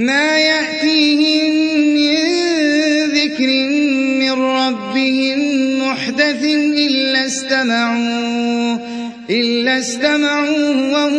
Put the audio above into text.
ما يأتيهم من ذكر من ربهم محدث إلا استمعوه, إلا استمعوه وهم